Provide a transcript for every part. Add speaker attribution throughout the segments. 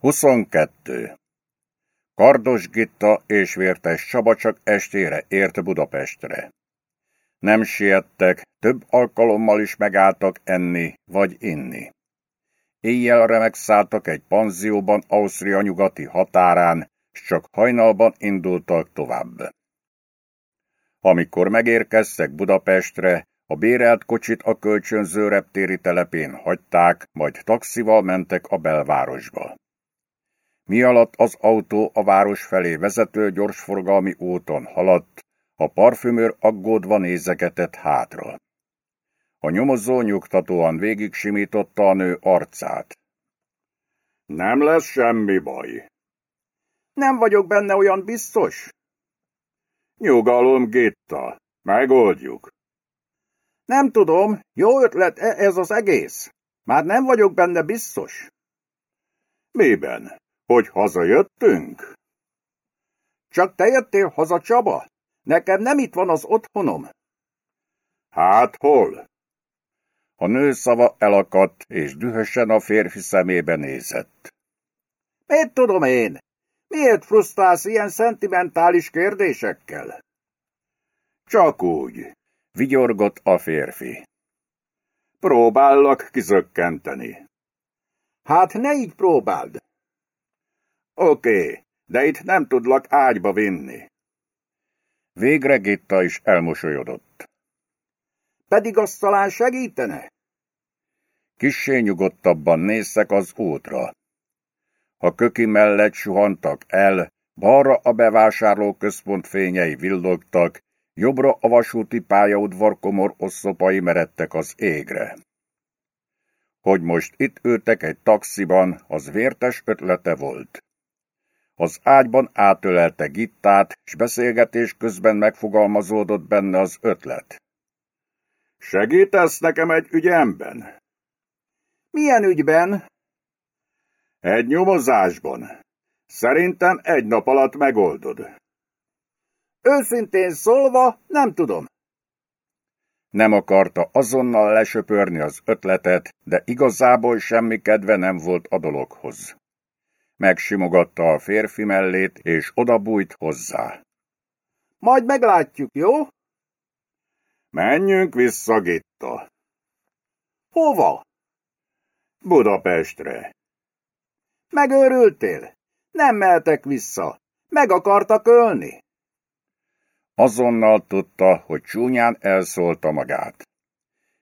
Speaker 1: 22. Kardos Gitta és Vértes Csaba csak estére ért Budapestre. Nem siettek, több alkalommal is megálltak enni vagy inni. Éjjelre megszálltak egy panzióban Ausztria nyugati határán, s csak hajnalban indultak tovább. Amikor megérkeztek Budapestre, a bérelt kocsit a kölcsönző reptéri telepén hagyták, majd taxival mentek a belvárosba. Mi alatt az autó a város felé vezető gyorsforgalmi úton haladt, a parfümőr aggódva nézegetett hátra. A nyomozó nyugtatóan végig simította a nő arcát. Nem lesz semmi baj. Nem vagyok benne olyan biztos. Nyugalom, Gitta, megoldjuk. Nem tudom, jó ötlet -e ez az egész? Már nem vagyok benne biztos. Miben? Hogy hazajöttünk? Csak te jöttél haza, Csaba? Nekem nem itt van az otthonom. Hát hol? A nő szava elakadt, és dühösen a férfi szemébe nézett. Mit tudom én? Miért frusztrálsz ilyen szentimentális kérdésekkel? Csak úgy, vigyorgott a férfi. Próbállak kizökkenteni. Hát ne így próbáld. Oké, de itt nem tudlak ágyba vinni. Végre Gitta is elmosolyodott. Pedig azt talán segítene? Kissé nyugodtabban néztek az útra. A köki mellett suhantak el, balra a bevásárlóközpont fényei villogtak, jobbra a vasúti pályaudvar komor oszlopai meredtek az égre. Hogy most itt ültek egy taxiban, az vértes ötlete volt. Az ágyban átölelte Gittát, s beszélgetés közben megfogalmazódott benne az ötlet. Segítesz nekem egy ügyemben? Milyen ügyben? Egy nyomozásban. Szerintem egy nap alatt megoldod. Őszintén szólva, nem tudom. Nem akarta azonnal lesöpörni az ötletet, de igazából semmi kedve nem volt a dologhoz megsimogatta a férfi mellét, és odabújt hozzá. Majd meglátjuk, jó? Menjünk vissza, Gitta. Hova? Budapestre. Megőrültél? Nem mehetek vissza. Meg akartak ölni. Azonnal tudta, hogy csúnyán elszólta magát.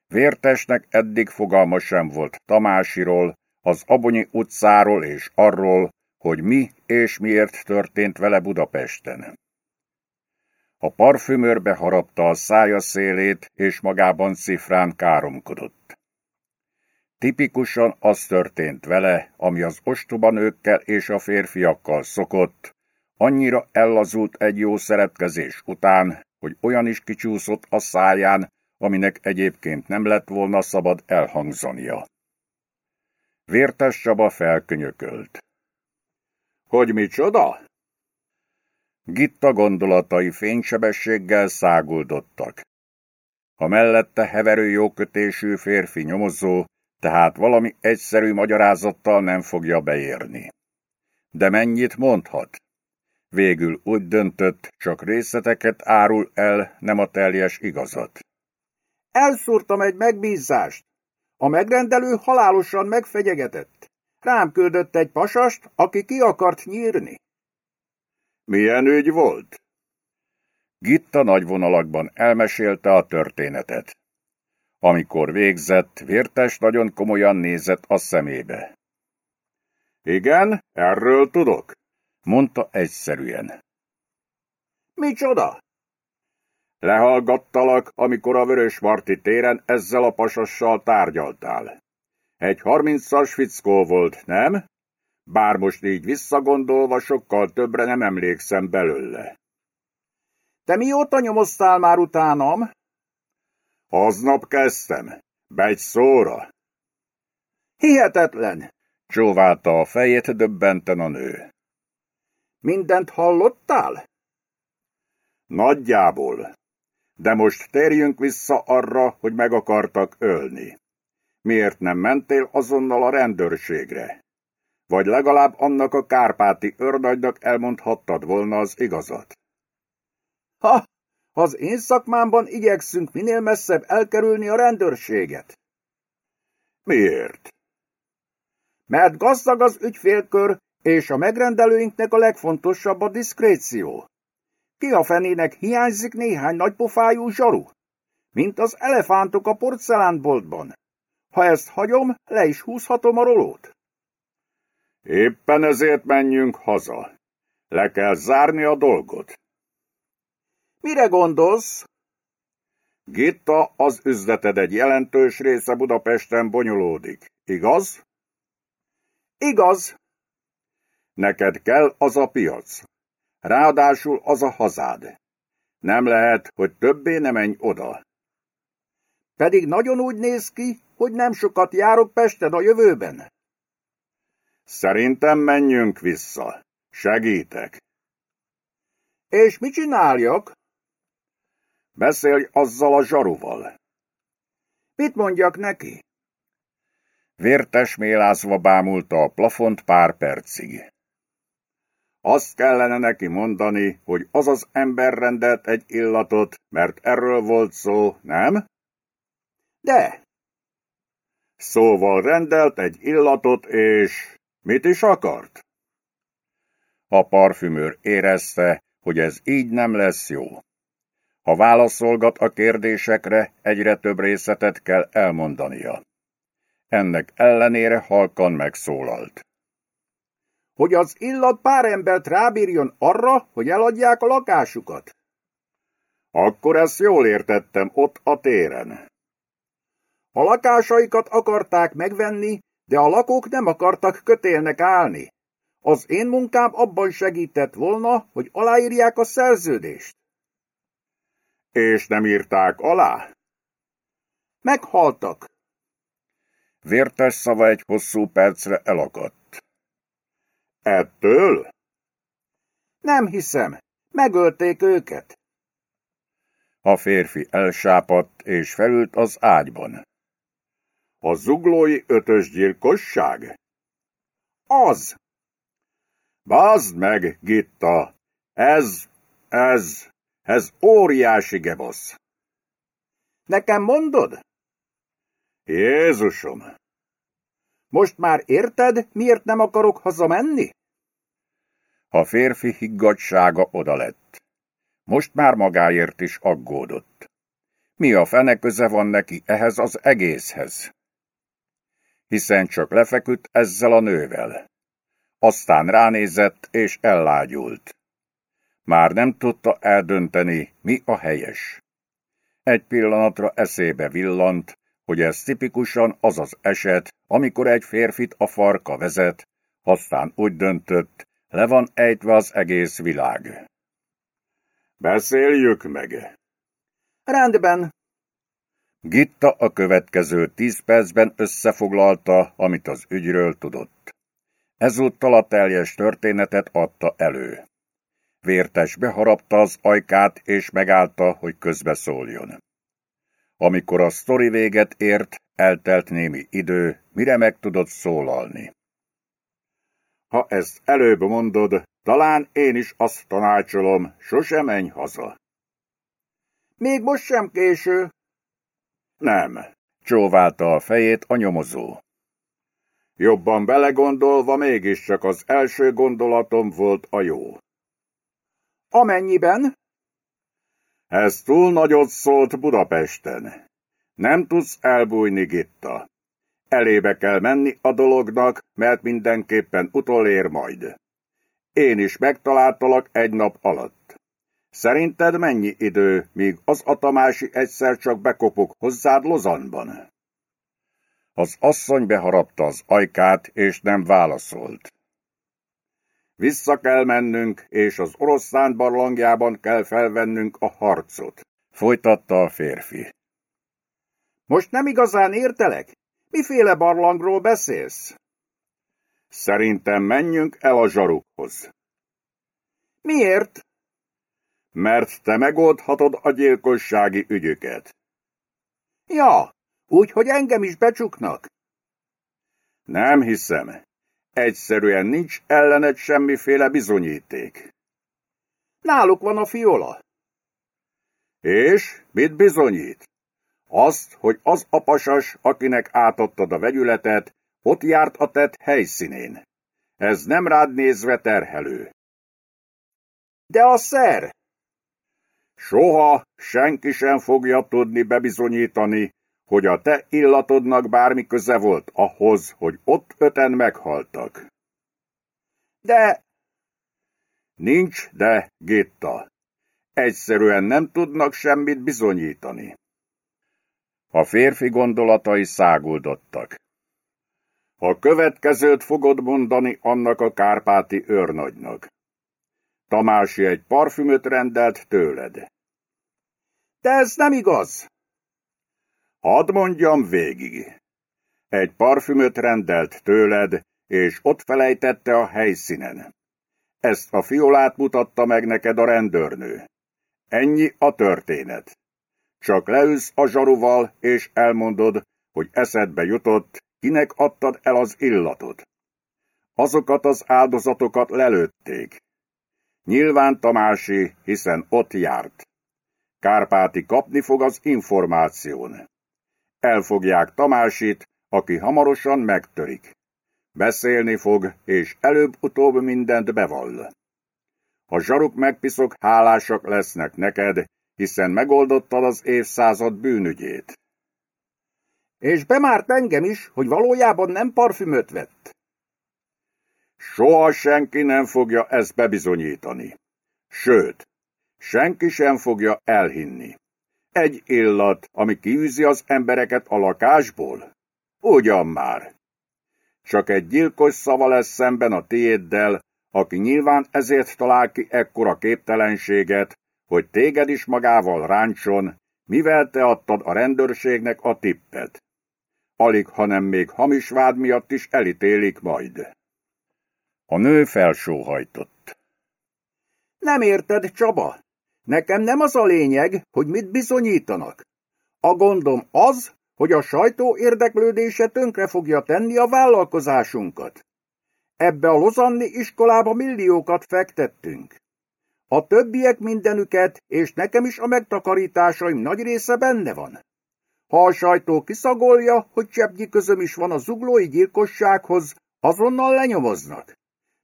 Speaker 1: Vértesnek eddig fogalma sem volt Tamásiról, az Abonyi utcáról és arról, hogy mi és miért történt vele Budapesten. A parfümőr beharapta a szája szélét, és magában cifrán káromkodott. Tipikusan az történt vele, ami az ostoba nőkkel és a férfiakkal szokott, annyira ellazult egy jó szeretkezés után, hogy olyan is kicsúszott a száján, aminek egyébként nem lett volna szabad elhangzania. Vértes Csaba felkönyökölt. Hogy micsoda? Gitta gondolatai fénysebességgel száguldottak. A mellette heverő jókötésű férfi nyomozó, tehát valami egyszerű magyarázattal nem fogja beérni. De mennyit mondhat? Végül úgy döntött, csak részleteket árul el, nem a teljes igazat. Elszúrtam egy megbízást, a megrendelő halálosan megfegyegetett. Rám küldött egy pasast, aki ki akart nyírni. Milyen ügy volt? Gitta nagy vonalakban elmesélte a történetet. Amikor végzett, Vértes nagyon komolyan nézett a szemébe. Igen, erről tudok, mondta egyszerűen. Micsoda? Lehallgattalak, amikor a Vörös Marti téren ezzel a pasassal tárgyaltál. Egy harmincas fickó volt, nem? Bár most így visszagondolva sokkal többre nem emlékszem belőle. Te mióta nyomoztál már utánam? Aznap kezdtem. Begy szóra. Hihetetlen! Csóválta a fejét döbbenten a nő. Mindent hallottál? Nagyjából. De most térjünk vissza arra, hogy meg akartak ölni. Miért nem mentél azonnal a rendőrségre? Vagy legalább annak a kárpáti őrnagynak elmondhattad volna az igazat.
Speaker 2: Ha, az én szakmámban igyekszünk minél messzebb elkerülni a rendőrséget.
Speaker 1: Miért?
Speaker 2: Mert gazdag az ügyfélkör, és a megrendelőinknek a legfontosabb a diszkréció. Ki a fenének hiányzik néhány nagypofájú zsaru? Mint az elefántok a porcelánboltban. Ha ezt hagyom, le is húzhatom a rolót.
Speaker 1: Éppen ezért menjünk haza. Le kell zárni a dolgot.
Speaker 2: Mire gondolsz?
Speaker 1: Gitta, az üzleted egy jelentős része Budapesten bonyolódik, igaz?
Speaker 2: Igaz.
Speaker 1: Neked kell az a piac. Ráadásul az a hazád. Nem lehet, hogy többé ne menj oda.
Speaker 2: Pedig nagyon úgy néz ki, hogy nem sokat járok Pesten a jövőben.
Speaker 1: Szerintem menjünk vissza. Segítek.
Speaker 2: És mit csináljak?
Speaker 1: Beszélj azzal a zsaruval.
Speaker 2: Mit mondjak neki?
Speaker 1: Vértes mélázva bámulta a plafont pár percig. Azt kellene neki mondani, hogy az az ember rendelt egy illatot, mert erről volt szó, nem?
Speaker 2: De!
Speaker 1: Szóval rendelt egy illatot, és mit is akart? A parfümőr érezte, hogy ez így nem lesz jó. Ha válaszolgat a kérdésekre, egyre több részletet kell elmondania. Ennek ellenére halkan megszólalt.
Speaker 2: Hogy az illat pár embert rábírjon arra, hogy eladják a lakásukat.
Speaker 1: Akkor ezt jól értettem ott a téren.
Speaker 2: A lakásaikat akarták megvenni, de a lakók nem akartak kötélnek állni. Az én munkám abban segített volna, hogy aláírják a szerződést.
Speaker 1: És nem írták alá?
Speaker 2: Meghaltak.
Speaker 1: Vértes szava egy hosszú percre elakadt. Ettől?
Speaker 2: Nem hiszem. Megölték őket.
Speaker 1: A férfi elsápadt és felült az ágyban. A zuglói ötös gyilkosság?
Speaker 2: Az!
Speaker 1: Bázd meg, Gitta! Ez, ez, ez óriási gebosz!
Speaker 2: Nekem mondod?
Speaker 1: Jézusom!
Speaker 2: Most már érted, miért nem akarok hazamenni?
Speaker 1: A férfi higgadsága oda lett. Most már magáért is aggódott. Mi a fene köze van neki ehhez az egészhez? Hiszen csak lefeküdt ezzel a nővel. Aztán ránézett és ellágyult. Már nem tudta eldönteni, mi a helyes. Egy pillanatra eszébe villant, hogy ez tipikusan az az eset, amikor egy férfit a farka vezet, aztán úgy döntött, le van ejtve az egész világ. Beszéljük meg!
Speaker 2: Rendben.
Speaker 1: Gitta a következő tíz percben összefoglalta, amit az ügyről tudott. Ezúttal a teljes történetet adta elő. Vértes beharapta az ajkát, és megállta, hogy közbeszóljon. Amikor a sztori véget ért, eltelt némi idő, mire meg tudott szólalni. Ha ezt előbb mondod, talán én is azt tanácsolom, sose menj haza.
Speaker 2: Még most sem késő.
Speaker 1: Nem, csóválta a fejét a nyomozó. Jobban belegondolva mégiscsak az első gondolatom volt a jó.
Speaker 2: Amennyiben?
Speaker 1: Ez túl nagyot szólt Budapesten. Nem tudsz elbújni, Gitta. Elébe kell menni a dolognak, mert mindenképpen utolér majd. Én is megtaláltalak egy nap alatt. Szerinted mennyi idő, míg az Atamási egyszer csak bekopog hozzád Lozanban? Az asszony beharapta az ajkát, és nem válaszolt. Vissza kell mennünk, és az oroszlán barlangjában kell felvennünk a harcot, folytatta a férfi.
Speaker 2: Most nem igazán értelek? Miféle barlangról beszélsz?
Speaker 1: Szerintem menjünk el a zsarukhoz.
Speaker 2: Miért?
Speaker 1: Mert te megoldhatod a gyilkossági ügyüket.
Speaker 2: Ja, úgy, hogy engem is becsuknak.
Speaker 1: Nem hiszem. Egyszerűen nincs ellened semmiféle bizonyíték.
Speaker 2: Náluk van a fiola.
Speaker 1: És mit bizonyít? Azt, hogy az a pasas, akinek átadtad a vegyületet, ott járt a tett helyszínén. Ez nem rád nézve terhelő.
Speaker 2: De a szer!
Speaker 1: Soha senki sem fogja tudni bebizonyítani, hogy a te illatodnak bármi köze volt ahhoz, hogy ott öten meghaltak.
Speaker 2: De...
Speaker 1: Nincs de, Gitta. Egyszerűen nem tudnak semmit bizonyítani. A férfi gondolatai száguldottak. A következőt fogod mondani annak a kárpáti őrnagynak. Tamási egy parfümöt rendelt tőled.
Speaker 2: De ez nem igaz!
Speaker 1: Hadd mondjam végig. Egy parfümöt rendelt tőled, és ott felejtette a helyszínen. Ezt a fiolát mutatta meg neked a rendőrnő. Ennyi a történet. Csak leülsz a zsaruval, és elmondod, hogy eszedbe jutott, kinek adtad el az illatot. Azokat az áldozatokat lelőtték. Nyilván Tamási, hiszen ott járt. Kárpáti kapni fog az információn. Elfogják Tamásit, aki hamarosan megtörik. Beszélni fog, és előbb-utóbb mindent bevall. A zsaruk megpiszok hálásak lesznek neked, hiszen megoldottad az évszázad bűnügyét.
Speaker 2: És bemárt engem is, hogy valójában nem parfümöt vett.
Speaker 1: Soha senki nem fogja ezt bebizonyítani. Sőt, senki sem fogja elhinni. Egy illat, ami kiűzi az embereket a lakásból? Ugyan már. Csak egy gyilkos szava lesz szemben a tiéddel, aki nyilván ezért talál ki ekkora képtelenséget, hogy téged is magával ráncson, mivel te adtad a rendőrségnek a tippet. Alig, hanem még hamis vád miatt is elítélik majd. A nő felsóhajtott.
Speaker 2: Nem érted, Csaba? Nekem nem az a lényeg, hogy mit bizonyítanak. A gondom az, hogy a sajtó érdeklődése tönkre fogja tenni a vállalkozásunkat. Ebbe a lozanni iskolába milliókat fektettünk. A többiek mindenüket, és nekem is a megtakarításaim nagy része benne van. Ha a sajtó kiszagolja, hogy cseppnyi közöm is van a zuglói gyilkossághoz, azonnal lenyomoznak.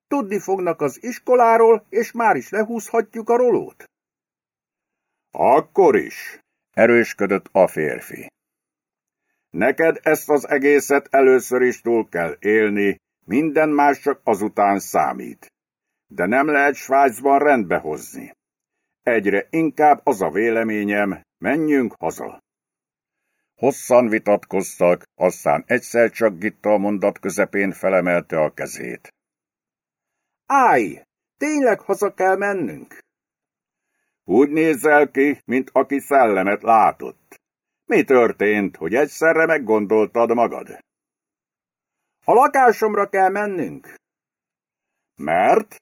Speaker 2: Tudni fognak az iskoláról, és már is lehúzhatjuk a rolót.
Speaker 1: Akkor is, erősködött a férfi. Neked ezt az egészet először is túl kell élni, minden más csak azután számít. De nem lehet Svájcban rendbe hozni. Egyre inkább az a véleményem, menjünk haza. Hosszan vitatkoztak, aztán egyszer csak Gitta a mondat közepén felemelte a kezét.
Speaker 2: Állj! Tényleg haza kell mennünk?
Speaker 1: Úgy nézel ki, mint aki szellemet látott. Mi történt, hogy egyszerre meggondoltad magad?
Speaker 2: A lakásomra kell mennünk.
Speaker 1: Mert?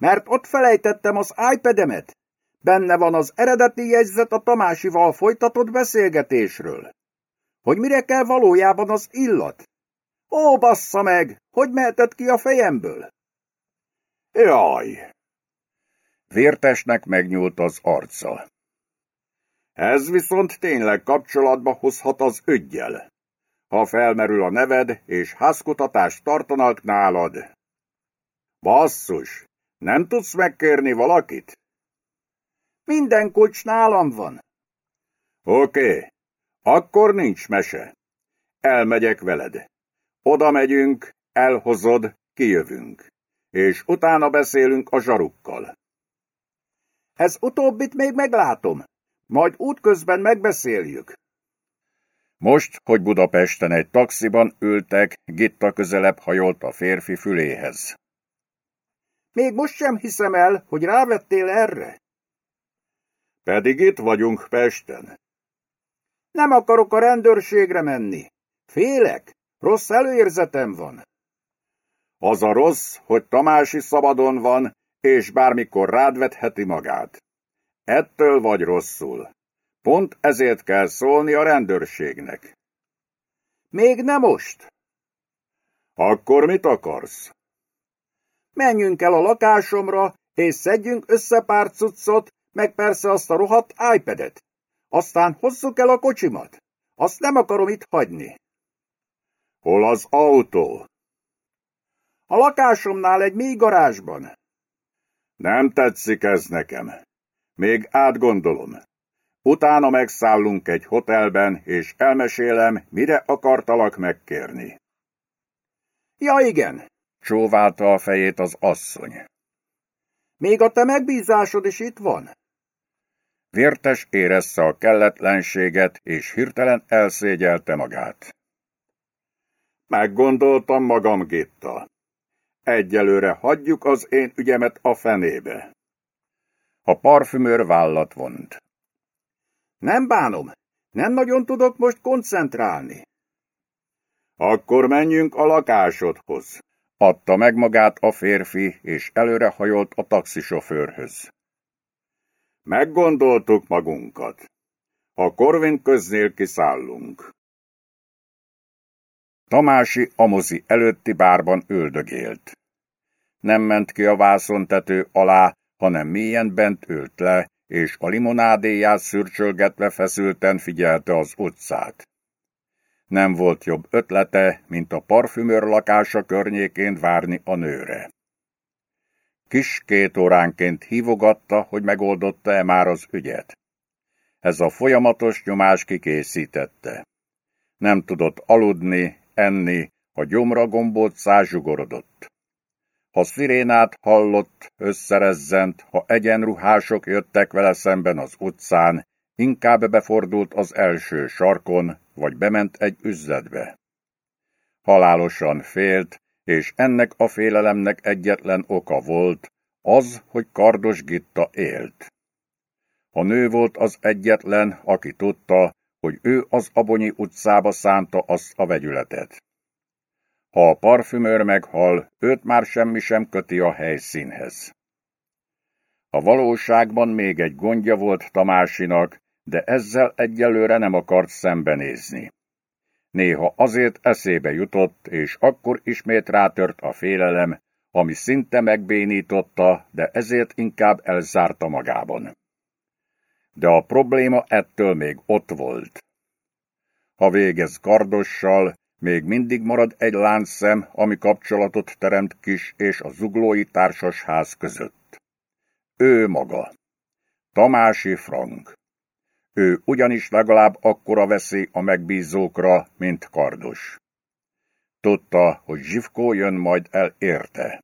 Speaker 2: Mert ott felejtettem az iPad-emet. Benne van az eredeti jegyzet a Tamásival folytatott beszélgetésről. Hogy mire kell valójában az illat? Ó, bassza meg! Hogy mehetett ki a fejemből?
Speaker 1: Jaj! Vértesnek megnyúlt az arca. Ez viszont tényleg kapcsolatba hozhat az ügyjel. Ha felmerül a neved, és házkutatást tartanak nálad. Basszus, nem tudsz megkérni valakit?
Speaker 2: Minden kulcs nálam van.
Speaker 1: Oké, okay. akkor nincs mese. Elmegyek veled. Oda megyünk, elhozod, kijövünk. És utána beszélünk a zsarukkal.
Speaker 2: Ez utóbbit még meglátom. Majd útközben megbeszéljük.
Speaker 1: Most, hogy Budapesten egy taxiban ültek, Gitta közelebb hajolt a férfi füléhez.
Speaker 2: Még most sem hiszem el, hogy rávettél erre.
Speaker 1: Pedig itt vagyunk Pesten.
Speaker 2: Nem akarok a rendőrségre menni. Félek, rossz előérzetem van.
Speaker 1: Az a rossz, hogy Tamási szabadon van, és bármikor rád vetheti magát. Ettől vagy rosszul. Pont ezért kell szólni a rendőrségnek.
Speaker 2: Még nem most. Akkor mit akarsz? Menjünk el a lakásomra, és szedjünk össze pár cuccot, meg persze azt a rohadt iPad-et. Aztán hozzuk el a kocsimat. Azt nem akarom itt hagyni. Hol az autó? A lakásomnál egy mély garázsban. Nem tetszik ez nekem. Még átgondolom. Utána megszállunk egy hotelben, és elmesélem, mire akartalak megkérni. Ja igen, csóválta a fejét az asszony. Még a te megbízásod is itt van? Vértes érezte a kelletlenséget, és hirtelen elszégyelte magát. Meggondoltam magam, Gitta. Egyelőre hagyjuk az én ügyemet a fenébe. A parfümőr vállat vont. Nem bánom, nem nagyon tudok most koncentrálni. Akkor menjünk a lakásodhoz, adta meg magát a férfi, és előrehajolt a taxisofőrhöz. Meggondoltuk magunkat. A Korvin köznél kiszállunk. Tamási Amozi előtti bárban üldögélt. Nem ment ki a vászontető alá, hanem mélyen bent ült le, és a limonádéját szürcsölgetve feszülten figyelte az utcát. Nem volt jobb ötlete, mint a parfümőr lakása környékén várni a nőre. Kis két óránként hívogatta, hogy megoldotta-e már az ügyet. Ez a folyamatos nyomás kikészítette. Nem tudott aludni, enni, a gyomra gombót zsugorodott. Ha szirénát hallott, összerezzent, ha egyenruhások jöttek vele szemben az utcán, inkább befordult az első sarkon, vagy bement egy üzletbe. Halálosan félt, és ennek a félelemnek egyetlen oka volt, az, hogy Kardos Gitta élt. A nő volt az egyetlen, aki tudta, hogy ő az Abonyi utcába szánta azt a vegyületet. Ha a parfümőr meghal, őt már semmi sem köti a helyszínhez. A valóságban még egy gondja volt Tamásinak, de ezzel egyelőre nem akart szembenézni. Néha azért eszébe jutott, és akkor ismét rátört a félelem, ami szinte megbénította, de ezért inkább elzárta magában. De a probléma ettől még ott volt. Ha végez kardossal, még mindig marad egy láncszem, ami kapcsolatot teremt kis és a zuglói társasház között. Ő maga. Tamási Frank. Ő ugyanis legalább akkora veszély a megbízókra, mint Kardos. Tudta, hogy Zsivkó jön majd el érte.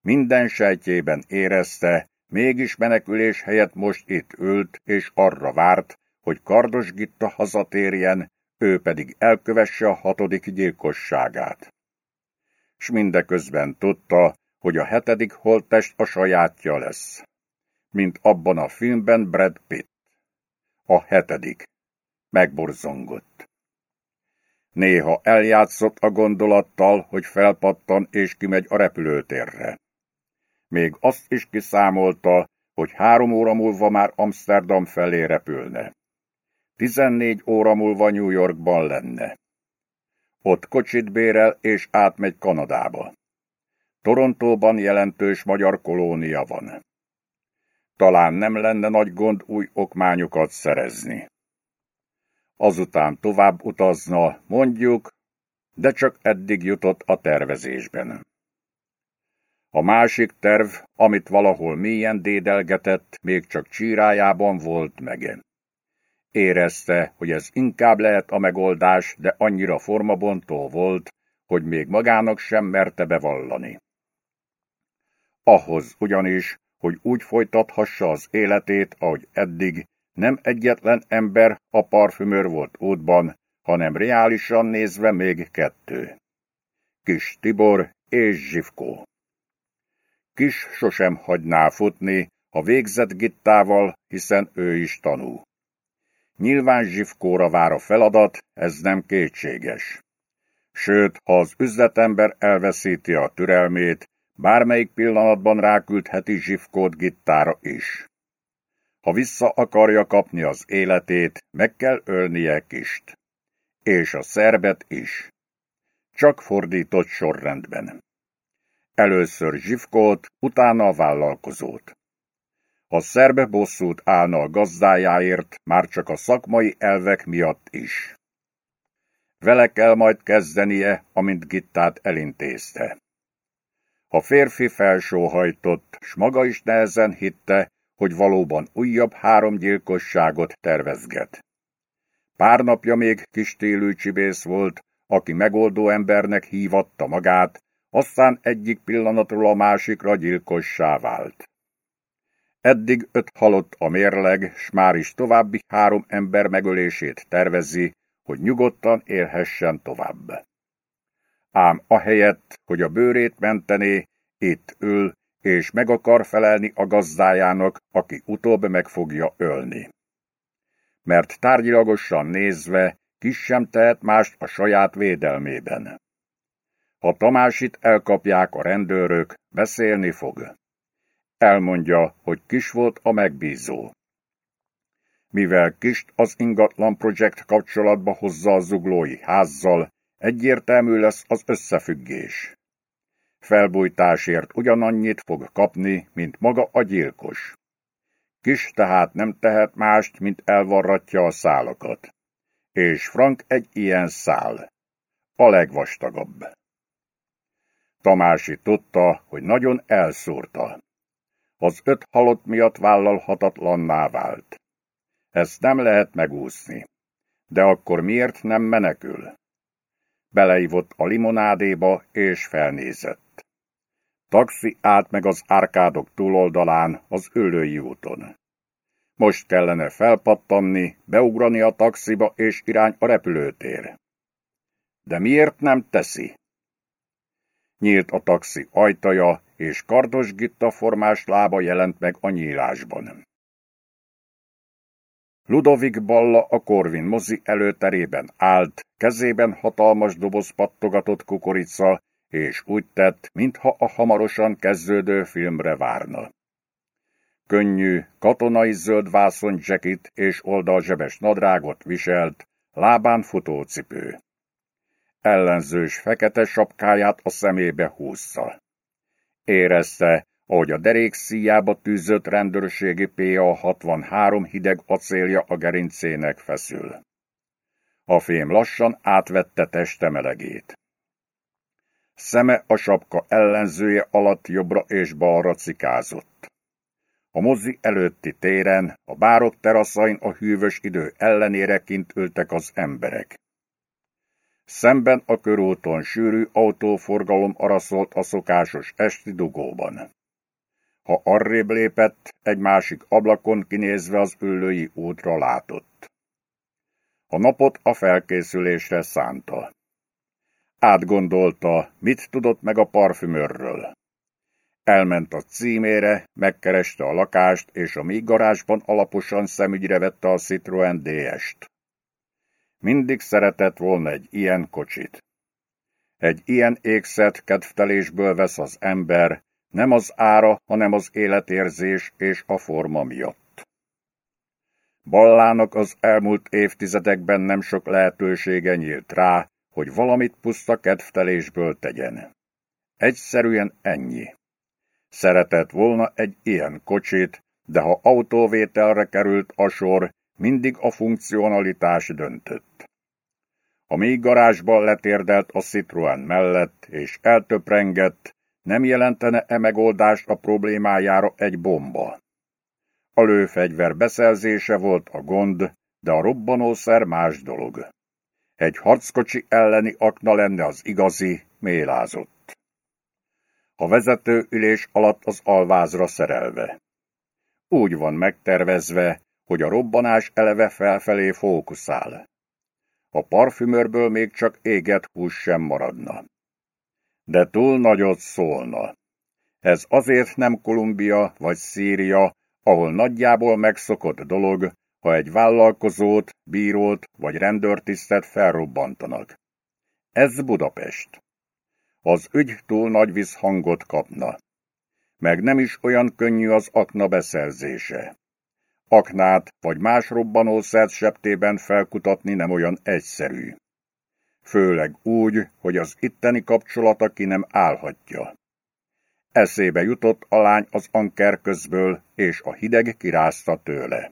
Speaker 2: Minden sejtjében érezte, mégis menekülés helyett most itt ült, és arra várt, hogy Kardos Gitta hazatérjen, ő pedig elkövesse a hatodik gyilkosságát. S mindeközben tudta, hogy a hetedik holttest a sajátja lesz. Mint abban a filmben Brad Pitt. A hetedik. Megborzongott. Néha eljátszott a gondolattal, hogy felpattan és kimegy a repülőtérre. Még azt is kiszámolta, hogy három óra múlva már Amsterdam felé repülne. Tizennégy óra múlva New Yorkban lenne. Ott kocsit bérel és átmegy Kanadába. Torontóban jelentős magyar kolónia van. Talán nem lenne nagy gond új okmányokat szerezni. Azután tovább utazna, mondjuk, de csak eddig jutott a tervezésben. A másik terv, amit valahol mélyen dédelgetett, még csak csírájában volt meg. Érezte, hogy ez inkább lehet a megoldás, de annyira formabontó volt, hogy még magának sem merte bevallani. Ahhoz ugyanis, hogy úgy folytathassa az életét, ahogy eddig, nem egyetlen ember a parfümőr volt útban, hanem reálisan nézve még kettő. Kis Tibor és Zsivkó. Kis sosem hagyná futni, a végzett gittával, hiszen ő is tanú. Nyilván Zsivkóra vár a feladat, ez nem kétséges. Sőt, ha az üzletember elveszíti a türelmét, bármelyik pillanatban ráküldheti Zsivkót gittára is. Ha vissza akarja kapni az életét, meg kell ölnie Kist. És a szerbet is.
Speaker 1: csak fordított sorrendben. Először Zsivkót, utána a vállalkozót. A szerbe bosszút állna a gazdájáért, már csak a szakmai elvek miatt is. Vele kell majd kezdenie, amint Gittát elintézte. A férfi felsóhajtott, s maga is nehezen hitte, hogy valóban újabb három gyilkosságot tervezget. Pár napja még kistélő csibész volt, aki megoldó embernek hívatta magát, aztán egyik pillanatról a másikra gyilkossá vált. Eddig öt halott a mérleg, s már is további három ember megölését tervezi, hogy nyugodtan élhessen tovább. Ám ahelyett, hogy a bőrét mentené, itt ül, és meg akar felelni a gazdájának, aki utóbb meg fogja ölni. Mert tárgyilagosan nézve, kis sem tehet mást a saját védelmében. Ha Tamásit elkapják a rendőrök, beszélni fog. Elmondja, hogy kis volt a megbízó. Mivel Kist az ingatlan projekt kapcsolatba hozza a zuglói házzal, egyértelmű lesz az összefüggés. Felbújtásért ugyanannyit fog kapni, mint maga a gyilkos. Kis tehát nem tehet mást, mint elvarratja a szálakat. És Frank egy ilyen szál. A legvastagabb. Tamási tudta, hogy nagyon elszúrta. Az öt halott miatt vállalhatatlanná vált. Ezt nem lehet megúszni. De akkor miért nem menekül? Beleivott a limonádéba, és felnézett. Taxi állt meg az árkádok túloldalán, az ülői úton. Most kellene felpattanni, beugrani a taxiba és irány a repülőtér. De miért nem teszi? Nyílt a taxi ajtaja, és kardos gitta formás lába jelent meg a nyílásban. Ludovik Balla a Korvin mozi előterében állt, kezében hatalmas doboz pattogatott kukorica, és úgy tett, mintha a hamarosan kezdődő filmre várna. Könnyű, katonai zöld vászon jacket és oldalzsebes nadrágot viselt, lábán futócipő. Ellenzős fekete sapkáját a szemébe húzza. Érezte, ahogy a derék szíjába tűzött rendőrségi PA-63 hideg acélja a gerincének feszül. A fém lassan átvette teste melegét. Szeme a sapka ellenzője alatt jobbra és balra cikázott. A mozi előtti téren, a bárok teraszain a hűvös idő ellenére kint ültek az emberek. Szemben a körúton sűrű autóforgalom araszolt a szokásos esti dugóban. Ha arrébb lépett, egy másik ablakon kinézve az ülői útra látott. A napot a felkészülésre szánta. Átgondolta, mit tudott meg a parfümörről. Elment a címére, megkereste a lakást, és a mi garázsban alaposan szemügyre vette a Citroen DS-t. Mindig szeretett volna egy ilyen kocsit. Egy ilyen ékszet kedvtelésből vesz az ember, nem az ára, hanem az életérzés és a forma miatt. Ballának az elmúlt évtizedekben nem sok lehetősége nyílt rá, hogy valamit puszta kedvtelésből tegyen. Egyszerűen ennyi. Szeretett volna egy ilyen kocsit, de ha autóvételre került a sor, mindig a funkcionalitás döntött. A még garázsban letérdelt a Citroen mellett, és eltöprengett, nem jelentene-e megoldást a problémájára egy bomba. A lőfegyver beszerzése volt a gond, de a robbanószer más dolog. Egy harckocsi elleni akna lenne az igazi, mélázott. A vezető ülés alatt az alvázra szerelve. Úgy van megtervezve, hogy a robbanás eleve felfelé fókuszál. A parfümörből még csak éget hús sem maradna. De túl nagyot szólna. Ez azért nem Kolumbia vagy Szíria, ahol nagyjából megszokott dolog, ha egy vállalkozót, bírót vagy rendőrtisztet felrobbantanak. Ez Budapest. Az ügy túl nagy visszhangot kapna. Meg nem is olyan könnyű az akna beszerzése. Aknát vagy más robbanószert septében felkutatni nem olyan egyszerű. főleg úgy, hogy az itteni kapcsolata ki nem állhatja. Eszébe jutott a lány az anker közből, és a hideg kirázta tőle.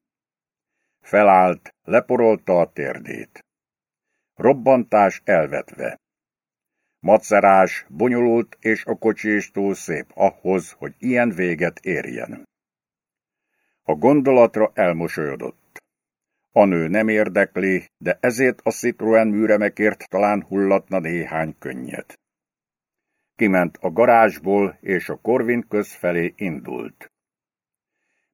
Speaker 1: Felállt, leporolta a térdét. Robbantás elvetve. Macerás, bonyolult, és a kocsi túl szép ahhoz, hogy ilyen véget érjen. A gondolatra elmosolyodott. A nő nem érdekli, de ezért a Citroen műremekért talán hullatna néhány könnyet. Kiment a garázsból, és a Korvin köz felé indult.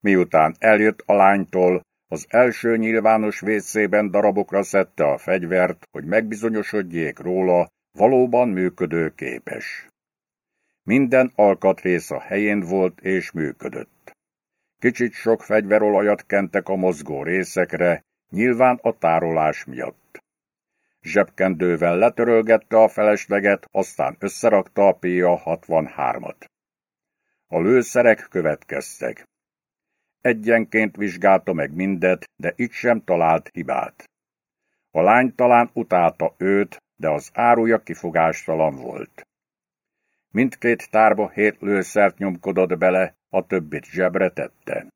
Speaker 1: Miután eljött a lánytól, az első nyilvános vécében darabokra szedte a fegyvert, hogy megbizonyosodjék róla, valóban működőképes. Minden alkatrész a helyén volt és működött. Kicsit sok fegyverolajat kentek a mozgó részekre, nyilván a tárolás miatt. Zsebkendővel letörölgette a felesleget, aztán összerakta a PA-63-at. A lőszerek következtek. Egyenként vizsgálta meg mindet, de itt sem talált hibát. A lány talán utálta őt, de az áruja kifogástalan volt. Mindkét tárba hét lőszert nyomkodott bele, a többit zsebre tette.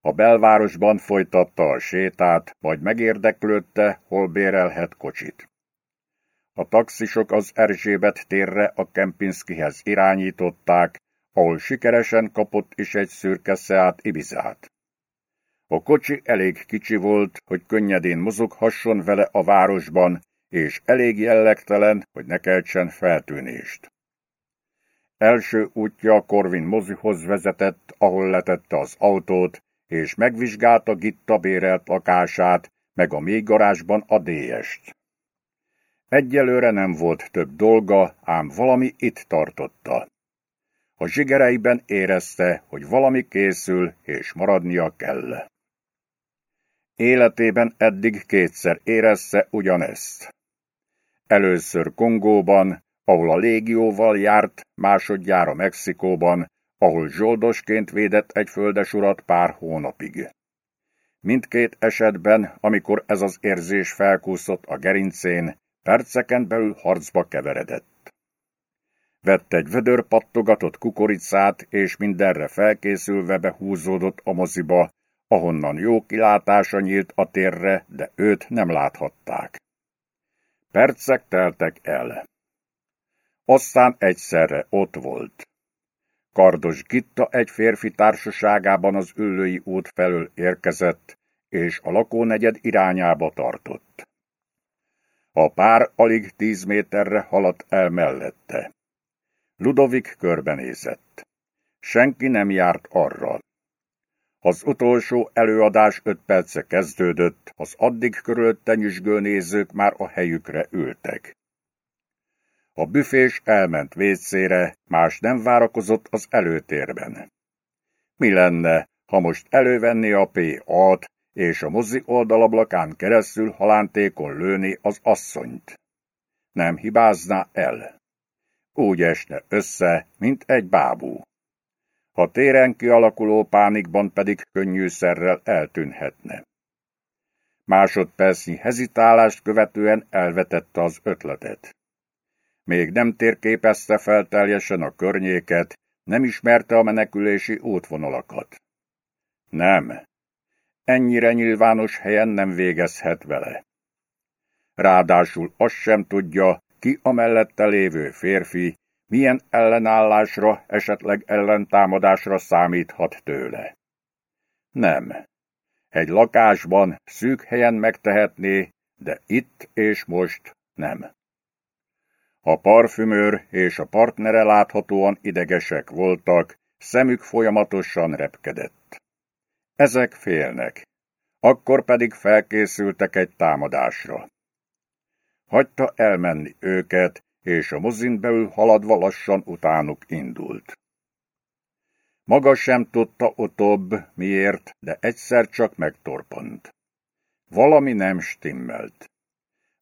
Speaker 1: A belvárosban folytatta a sétát, majd megérdeklődte, hol bérelhet kocsit. A taxisok az Erzsébet térre a Kempinskihez irányították, ahol sikeresen kapott is egy szürke Seat Ibizát. A kocsi elég kicsi volt, hogy könnyedén mozoghasson vele a városban, és elég jellegtelen, hogy ne keltsen feltűnést. Első útja Korvin mozihoz vezetett, ahol letette az autót, és megvizsgálta Gitta bérelt lakását, meg a még garázsban a déjest. Egyelőre nem volt több dolga, ám valami itt tartotta. A zsigereiben érezte, hogy valami készül, és maradnia kell. Életében eddig kétszer érezte ugyanezt. Először Kongóban, ahol a légióval járt, másodjára Mexikóban, ahol zsoldosként védett egy földesurat pár hónapig. Mindkét esetben, amikor ez az érzés felkúszott a gerincén, perceken belül harcba keveredett. Vett egy vödör pattogatott kukoricát, és mindenre felkészülve behúzódott a moziba, ahonnan jó kilátása nyílt a térre, de őt nem láthatták. Percek teltek el. Aztán egyszerre ott volt. Kardos Gitta egy férfi társaságában az Üllői út felől érkezett, és a lakónegyed irányába tartott. A pár alig tíz méterre haladt el mellette. Ludovik körbenézett. Senki nem járt arra. Az utolsó előadás öt perce kezdődött, az addig körülötte nyüzsgő nézők már a helyükre ültek. A büfés elment vécére, más nem várakozott az előtérben. Mi lenne, ha most elővenni a P.A.-t, és a mozi oldalablakán keresztül halántékon lőni az asszonyt? Nem hibázná el. Úgy esne össze, mint egy bábú. A téren kialakuló pánikban pedig könnyűszerrel eltűnhetne. Másodpercnyi hezitálást követően elvetette az ötletet. Még nem térképezte fel teljesen a környéket, nem ismerte a menekülési útvonalakat. Nem. Ennyire nyilvános helyen nem végezhet vele. Ráadásul azt sem tudja, ki a mellette lévő férfi, milyen ellenállásra, esetleg ellentámadásra számíthat tőle. Nem. Egy lakásban, szűk helyen megtehetné, de itt és most nem. A parfümőr és a partnere láthatóan idegesek voltak, szemük folyamatosan repkedett. Ezek félnek. Akkor pedig felkészültek egy támadásra. Hagyta elmenni őket, és a mozin belül haladva lassan utánuk indult. Maga sem tudta utóbb, miért, de egyszer csak megtorpant. Valami nem stimmelt.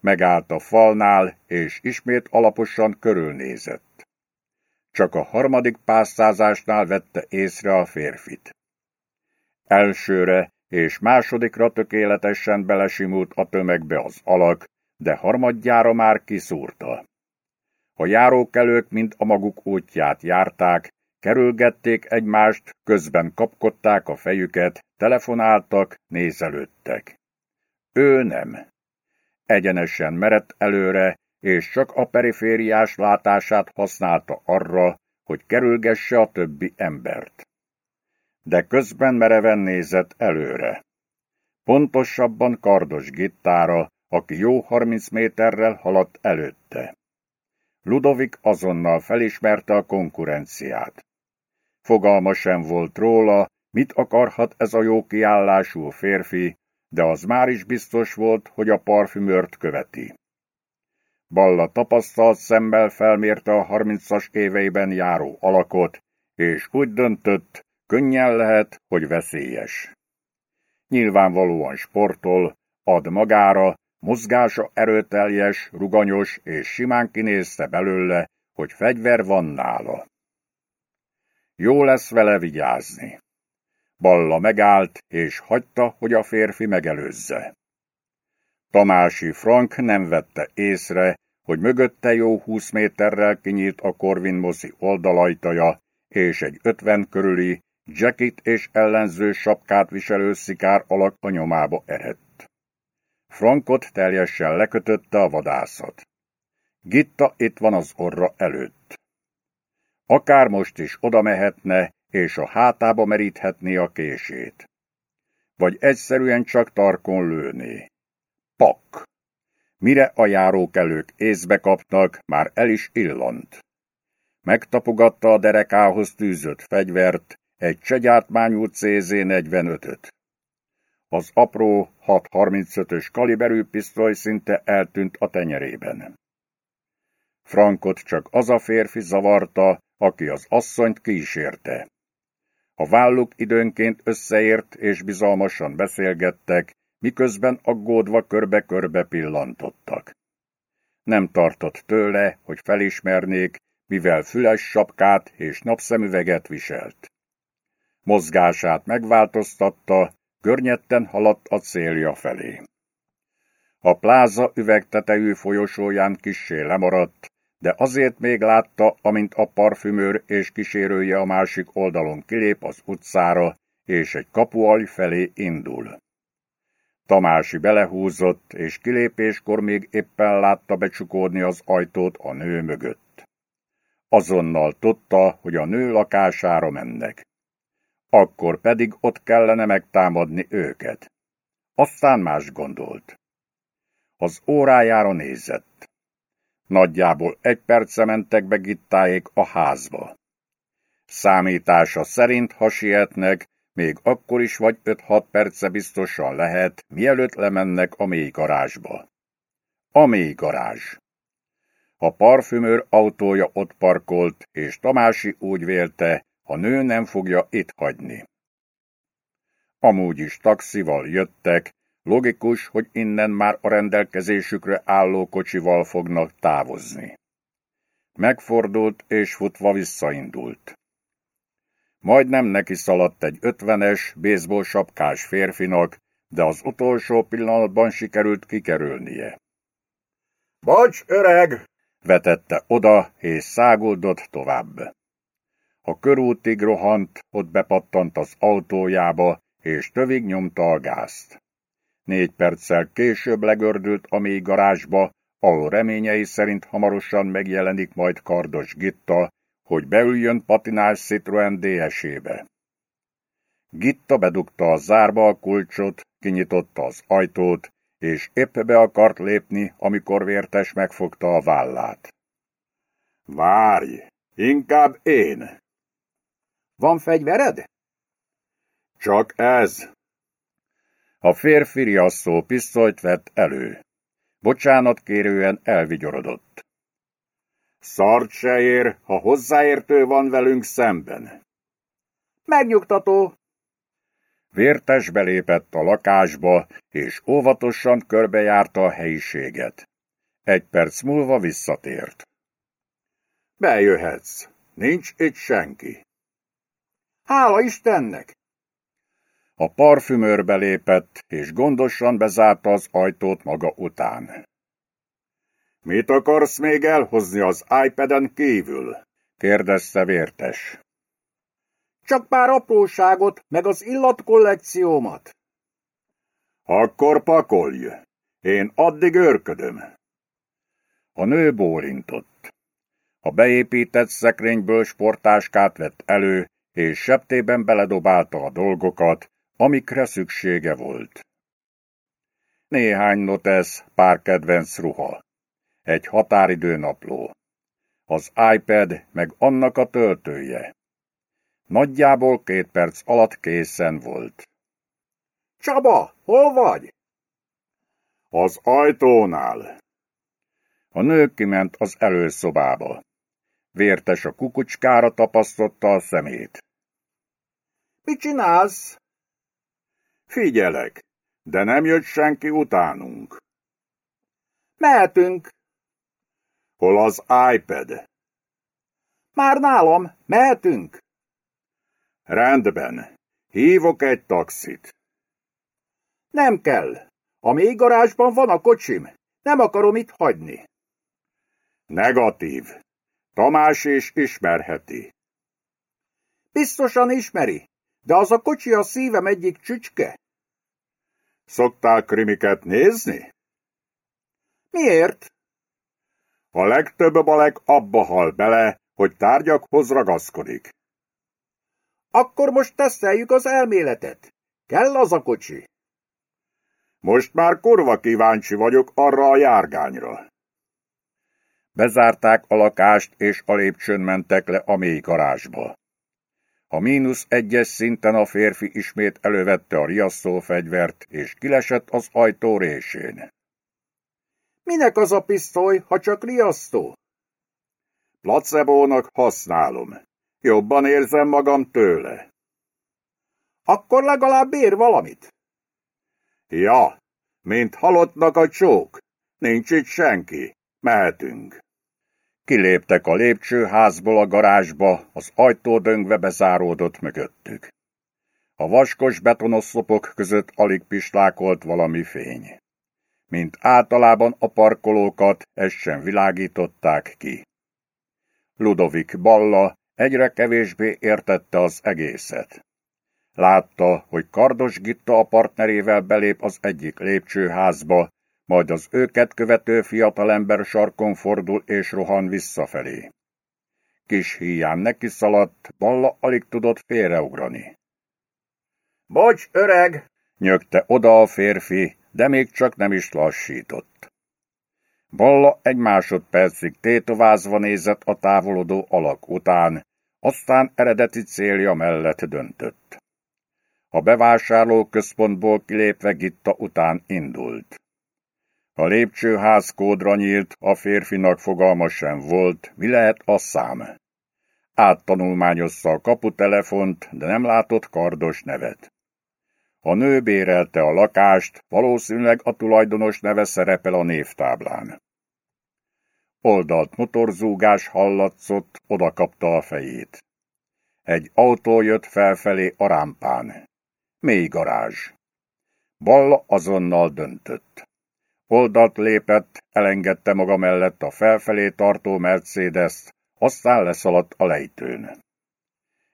Speaker 1: Megállt a falnál, és ismét alaposan körülnézett. Csak a harmadik pásztázásnál vette észre a férfit. Elsőre és másodikra tökéletesen belesimult a tömegbe az alak, de harmadjára már kiszúrta. A járókelők mind a maguk útját járták, kerülgették egymást, közben kapkodták a fejüket, telefonáltak, nézelődtek. Ő nem. Egyenesen merett előre, és csak a perifériás látását használta arra, hogy kerülgesse a többi embert. De közben mereven nézett előre. Pontosabban kardos gittára, aki jó harminc méterrel haladt előtte. Ludovik azonnal felismerte a konkurenciát. Fogalma sem volt róla, mit akarhat ez a jó kiállású férfi, de az már is biztos volt, hogy a parfümört követi. Balla tapasztalt szemmel felmérte a harmincas éveiben járó alakot, és úgy döntött, könnyen lehet, hogy veszélyes. Nyilvánvalóan sportol, ad magára, mozgása erőteljes, ruganyos, és simán kinézte belőle, hogy fegyver van nála. Jó lesz vele vigyázni. Balla megállt, és hagyta, hogy a férfi megelőzze. Tamási Frank nem vette észre, hogy mögötte jó húsz méterrel kinyílt a Corvin mozi oldalajtaja, és egy ötven körüli, jacket és ellenző sapkát viselő szikár alak a nyomába erett. Frankot teljesen lekötötte a vadászat. Gitta itt van az orra előtt. Akár most is oda mehetne, és a hátába meríthetné a kését. Vagy egyszerűen csak tarkon lőné. Pak! Mire a járókelők észbe kapnak, már el is illant. Megtapogatta a derekához tűzött fegyvert, egy csegyártmányú CZ-45-öt. Az apró 6.35-ös kaliberű pisztoly szinte eltűnt a tenyerében. Frankot csak az a férfi zavarta, aki az asszonyt kísérte. A válluk időnként összeért és bizalmasan beszélgettek, miközben aggódva körbe-körbe pillantottak. Nem tartott tőle, hogy felismernék, mivel füles sapkát és napszemüveget viselt. Mozgását megváltoztatta, környetten haladt a célja felé. A pláza üvegtetejű folyosóján kissé lemaradt, de azért még látta, amint a parfümőr és kísérője a másik oldalon kilép az utcára, és egy kapuaj felé indul. Tamási belehúzott, és kilépéskor még éppen látta becsukódni az ajtót a nő mögött. Azonnal tudta, hogy a nő lakására mennek. Akkor pedig ott kellene megtámadni őket. Aztán más gondolt. Az órájára nézett. Nagyjából egy perce mentek be Gittáék a házba. Számítása szerint, ha sietnek, még akkor is vagy 5-6 perce biztosan lehet, mielőtt lemennek a mély garázsba. A mély garázs. A parfümőr autója ott parkolt, és Tamási úgy vélte, a nő nem fogja itt hagyni. Amúgy is taxival jöttek, logikus, hogy innen már a rendelkezésükre álló kocsival fognak távozni. Megfordult és futva visszaindult. Majdnem neki szaladt egy ötvenes, baseball sapkás férfinak, de az utolsó pillanatban sikerült kikerülnie.
Speaker 2: Bocs, öreg!
Speaker 1: vetette oda, és száguldott tovább. A körútig rohant, ott bepattant az autójába, és tövig nyomta a gázt. Négy perccel később legördült a mély garázsba, ahol reményei szerint hamarosan megjelenik majd Kardos Gitta, hogy beüljön patinás Citroen DS-ébe. Gitta bedugta a zárba a kulcsot, kinyitotta az ajtót, és épp be akart lépni, amikor vértes megfogta a vállát.
Speaker 2: Várj, inkább én.
Speaker 3: Van fegyvered?
Speaker 2: Csak ez.
Speaker 1: A férfi riasszó pisztolyt vett elő. Bocsánat kérően elvigyorodott.
Speaker 2: Szart se ér, ha hozzáértő van velünk szemben.
Speaker 3: Megnyugtató.
Speaker 1: Vértes belépett a lakásba, és óvatosan körbejárta a helyiséget. Egy perc múlva visszatért.
Speaker 2: Bejöhetsz. Nincs itt senki.
Speaker 3: Hála Istennek!
Speaker 1: A parfümőr belépett, és gondosan bezárta az ajtót maga után. Mit akarsz még elhozni az iPad-en kívül? kérdezte vértes.
Speaker 3: Csak pár apróságot, meg az illatkollekciómat.
Speaker 1: Akkor pakolj! Én addig őrködöm. A nő bólintott. A beépített szekrényből sportáskát vett elő, és septében beledobálta a dolgokat, amikre szüksége volt. Néhány notesz, pár kedvenc ruha. Egy határidőnapló. Az iPad meg annak a töltője. Nagyjából két perc alatt készen volt.
Speaker 3: Csaba, hol vagy?
Speaker 1: Az ajtónál. A nő kiment az előszobába. Vértes a kukucskára tapasztotta a szemét.
Speaker 3: Mit csinálsz?
Speaker 1: Figyelek, de nem jött senki utánunk.
Speaker 3: Mehetünk.
Speaker 1: Hol az iPad?
Speaker 3: Már nálam, mehetünk.
Speaker 1: Rendben, hívok egy taxit.
Speaker 3: Nem kell. A mély garázsban van a kocsim. Nem akarom itt hagyni.
Speaker 1: Negatív. Tamás is ismerheti.
Speaker 3: Biztosan ismeri, de az a kocsi a szívem egyik csücske.
Speaker 1: Szoktál krimiket nézni?
Speaker 3: Miért?
Speaker 1: A legtöbb balek abba hal bele, hogy tárgyakhoz ragaszkodik.
Speaker 3: Akkor most teszteljük az elméletet. Kell az a kocsi.
Speaker 1: Most már kurva kíváncsi vagyok arra a járgányra. Bezárták a lakást, és a lépcsőn mentek le a mély garázsba. A mínusz egyes szinten a férfi ismét elővette a riasztó fegyvert, és kilesett az ajtó résén.
Speaker 3: Minek az a pisztoly, ha csak riasztó?
Speaker 1: Placebónak használom. Jobban érzem magam tőle.
Speaker 3: Akkor legalább ér valamit.
Speaker 1: Ja, mint halottnak a csók. Nincs itt senki. Mehetünk. Kiléptek a lépcsőházból a garázsba, az ajtó döngve bezáródott mögöttük. A vaskos betonoszlopok között alig pislákolt valami fény. Mint általában a parkolókat, ezt sem világították ki. Ludovik Balla egyre kevésbé értette az egészet. Látta, hogy Kardos Gitta a partnerével belép az egyik lépcsőházba, majd az őket követő fiatalember sarkon fordul és rohan visszafelé. Kis híján neki szaladt, Balla alig tudott félreugrani.
Speaker 3: Bocs, öreg!
Speaker 1: nyögte oda a férfi, de még csak nem is lassított. Balla egy másodpercig tétovázva nézett a távolodó alak után, aztán eredeti célja mellett döntött. A bevásárló központból kilépve Gitta után indult. A lépcsőház kódra nyílt, a férfinak fogalma sem volt, mi lehet a szám. Áttanulmányozza a kaputelefont, de nem látott kardos nevet. A nő bérelte a lakást, valószínűleg a tulajdonos neve szerepel a névtáblán. Oldalt motorzúgás hallatszott, odakapta a fejét. Egy autó jött felfelé a rámpán. Mély garázs. Balla azonnal döntött. Oldalt lépett, elengedte maga mellett a felfelé tartó Mercedes-t, aztán leszaladt a lejtőn.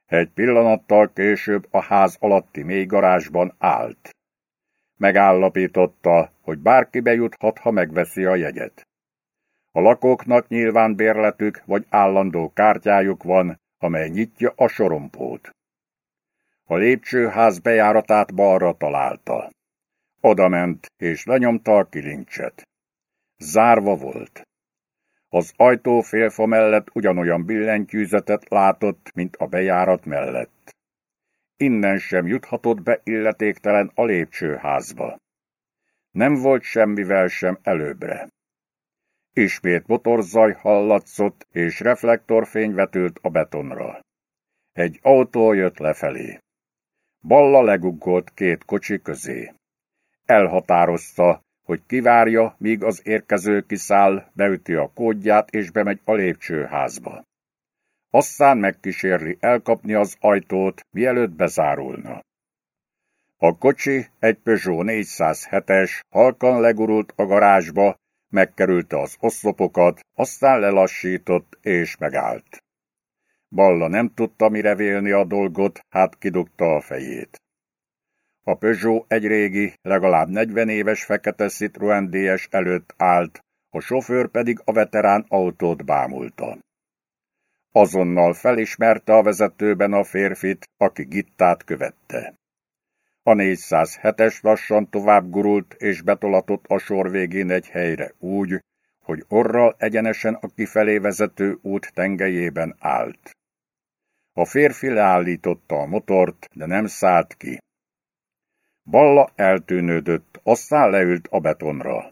Speaker 1: Egy pillanattal később a ház alatti mély garázsban állt. Megállapította, hogy bárki bejuthat, ha megveszi a jegyet. A lakóknak nyilván bérletük vagy állandó kártyájuk van, amely nyitja a sorompót. A lépcsőház bejáratát balra találta. Oda ment, és lenyomta a kilincset. Zárva volt. Az ajtó félfa mellett ugyanolyan billentyűzetet látott, mint a bejárat mellett. Innen sem juthatott be illetéktelen a lépcsőházba. Nem volt semmivel sem előbbre. Ismét motorzaj hallatszott, és reflektorfény vetült a betonra. Egy autó jött lefelé. Balla leguggolt két kocsi közé. Elhatározta, hogy kivárja, míg az érkező kiszáll, beüti a kódját és bemegy a lépcsőházba. Aztán megkísérli elkapni az ajtót, mielőtt bezárulna. A kocsi, egy Peugeot 407-es, halkan legurult a garázsba, Megkerülte az oszlopokat, aztán lelassított és megállt. Balla nem tudta mire vélni a dolgot, hát kidugta a fejét. A Peugeot egy régi, legalább 40 éves fekete Citroën DS előtt állt, a sofőr pedig a veterán autót bámulta. Azonnal felismerte a vezetőben a férfit, aki Gittát követte. A 407-es lassan tovább gurult és betolatott a sor végén egy helyre úgy, hogy orral egyenesen a kifelé vezető út tengelyében állt. A férfi leállította a motort, de nem szállt ki. Balla eltűnődött, aztán leült a betonra.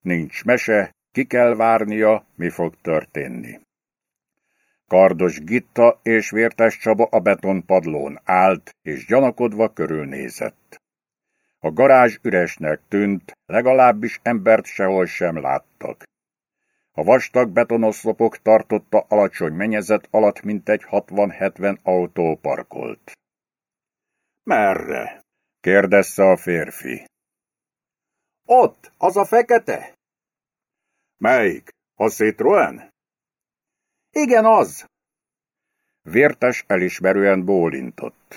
Speaker 1: Nincs mese, ki kell várnia, mi fog történni. Kardos Gitta és Vértes Csaba a betonpadlón állt, és gyanakodva körülnézett. A garázs üresnek tűnt, legalábbis embert sehol sem láttak. A vastag betonoszlopok tartotta alacsony menyezet alatt mintegy 60-70 autó parkolt.
Speaker 2: Merre?
Speaker 1: Kérdezte a férfi.
Speaker 2: Ott, az a fekete?
Speaker 1: Melyik? A Citroen?
Speaker 2: Igen, az.
Speaker 1: Vértes elismerően bólintott.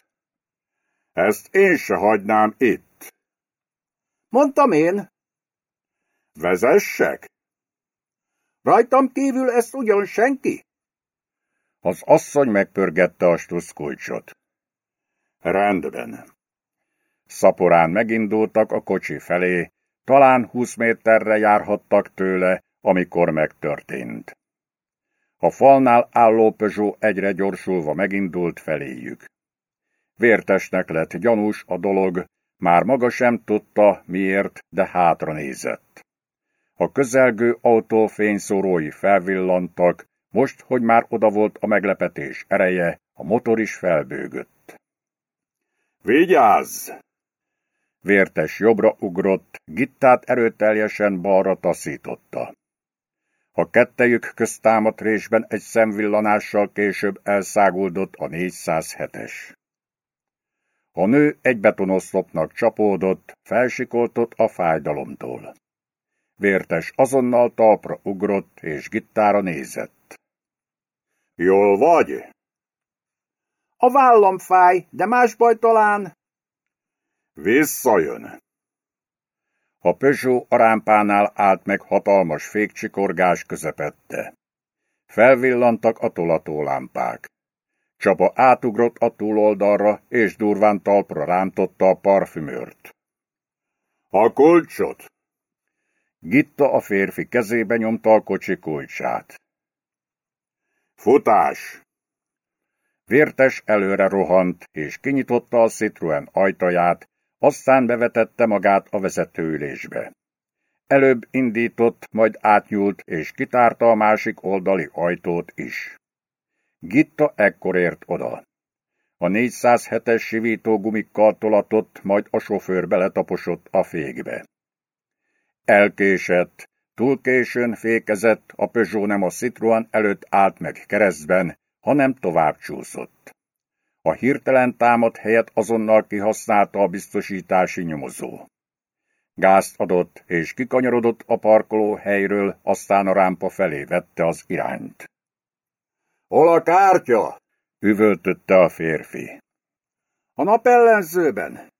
Speaker 1: Ezt én se hagynám itt.
Speaker 2: Mondtam én.
Speaker 1: Vezessek?
Speaker 2: Rajtam kívül ezt ugyan senki?
Speaker 1: Az asszony megpörgette a stuszkulcsot.
Speaker 2: Rendben.
Speaker 1: Szaporán megindultak a kocsi felé, talán húsz méterre járhattak tőle, amikor megtörtént. A falnál álló Peugeot egyre gyorsulva megindult feléjük. Vértesnek lett gyanús a dolog, már maga sem tudta, miért, de hátra nézett. A közelgő autó fényszórói felvillantak, most, hogy már oda volt a meglepetés ereje, a motor is felbőgött.
Speaker 2: Vigyázz!
Speaker 1: Vértes jobbra ugrott, gittát erőteljesen balra taszította. A kettejük köztámadt résben egy szemvillanással később elszáguldott a 407-es. A nő egy betonoszlopnak csapódott, felsikoltott a fájdalomtól. Vértes azonnal talpra ugrott, és gittára nézett.
Speaker 2: Jól vagy? A vállam fáj, de más baj talán.
Speaker 1: Visszajön. A Peugeot a rámpánál állt meg hatalmas fékcsikorgás közepette. Felvillantak a tolatólámpák. Csapa átugrott a túloldalra, és durván talpra rántotta a parfümőrt.
Speaker 2: A kulcsot!
Speaker 1: Gitta a férfi kezébe nyomta a kocsi kulcsát.
Speaker 2: Futás!
Speaker 1: Vértes előre rohant, és kinyitotta a Citroen ajtaját, aztán bevetette magát a vezetőülésbe. Előbb indított, majd átnyúlt, és kitárta a másik oldali ajtót is. Gitta ekkor ért oda. A 407-es sivító gumikkal tolatott, majd a sofőr beletaposott a fékbe. Elkésett, túl későn fékezett, a Peugeot nem a Citroen előtt állt meg keresztben, hanem tovább csúszott. A hirtelen támad helyet azonnal kihasználta a biztosítási nyomozó. Gázt adott, és kikanyarodott a parkoló helyről, aztán a rámpa felé vette az irányt.
Speaker 2: Hol a kártya?
Speaker 1: üvöltötte a férfi.
Speaker 2: A napellenzőben.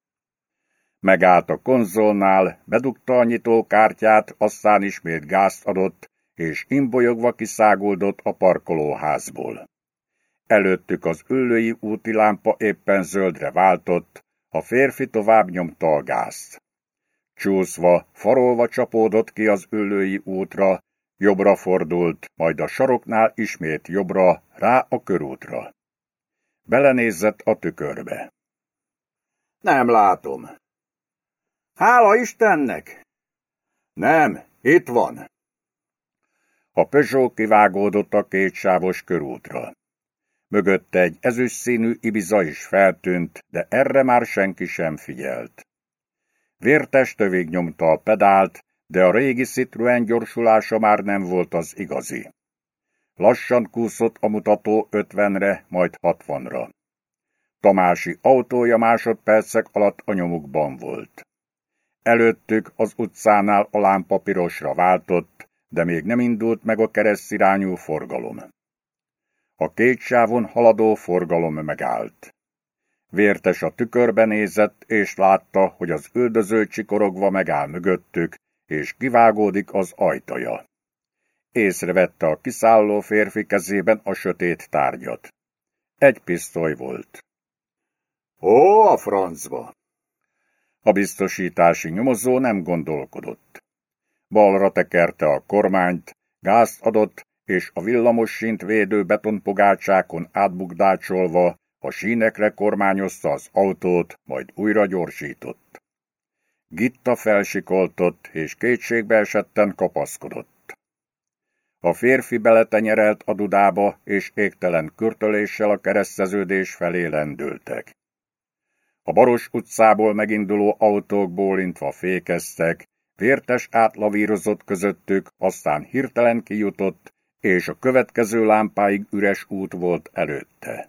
Speaker 1: Megállt a konzolnál, bedugta a nyitókártyát, aztán ismét gázt adott, és imbolyogva kiszáguldott a parkolóházból. Előttük az üllői úti lámpa éppen zöldre váltott, a férfi tovább nyomta a gázt. Csúszva, farolva csapódott ki az üllői útra, jobbra fordult, majd a saroknál ismét jobbra, rá a körútra. Belenézett a tükörbe.
Speaker 2: Nem látom. Hála Istennek! Nem, itt van.
Speaker 1: A Peugeot kivágódott a kétsávos körútra. Mögötte egy ezüst színű Ibiza is feltűnt, de erre már senki sem figyelt. Vértes tövig nyomta a pedált, de a régi Citroen gyorsulása már nem volt az igazi. Lassan kúszott a mutató ötvenre, majd hatvanra. Tamási autója másodpercek alatt a nyomukban volt. Előttük az utcánál a lámpa pirosra váltott, de még nem indult meg a keresztirányú forgalom. A két sávon haladó forgalom megállt. Vértes a tükörbe nézett, és látta, hogy az üldöző csikorogva megáll mögöttük, és kivágódik az ajtaja. Észrevette a kiszálló férfi kezében a sötét tárgyat. Egy pisztoly volt.
Speaker 3: Ó, a francba!
Speaker 1: A biztosítási nyomozó nem gondolkodott. Balra tekerte a kormányt, gázt adott, és a villamosint védő betonpogácsákon átbukdácsolva a sínekre kormányozta az autót, majd újra gyorsított. Gitta felsikoltott, és kétségbe esetten kapaszkodott. A férfi beletenyerelt a dudába, és égtelen körtöléssel a kereszteződés felé lendültek. A Baros utcából meginduló autók bólintva fékeztek, vértes átlavírozott közöttük, aztán hirtelen kijutott, és a következő lámpáig üres út volt előtte.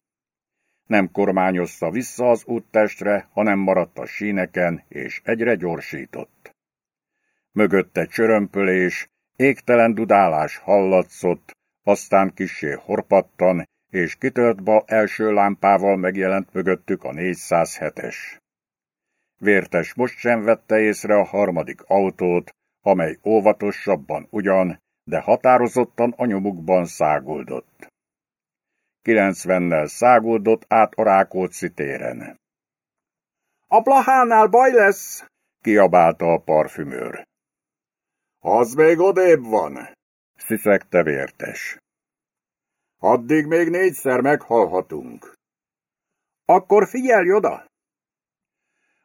Speaker 1: Nem kormányozta vissza az úttestre, hanem maradt a síneken, és egyre gyorsított. Mögötte csörömpölés, égtelen dudálás hallatszott, aztán kissé horpattan, és kitört bal első lámpával megjelent mögöttük a 407-es. Vértes most sem vette észre a harmadik autót, amely óvatosabban ugyan, de határozottan a nyomukban száguldott. 90-nel száguldott át a Rákóczi téren.
Speaker 3: A plahánál baj lesz,
Speaker 1: kiabálta a parfümőr.
Speaker 3: Az még odébb van,
Speaker 1: sziszegte vértes.
Speaker 3: Addig még négyszer meghalhatunk.
Speaker 2: Akkor figyelj oda!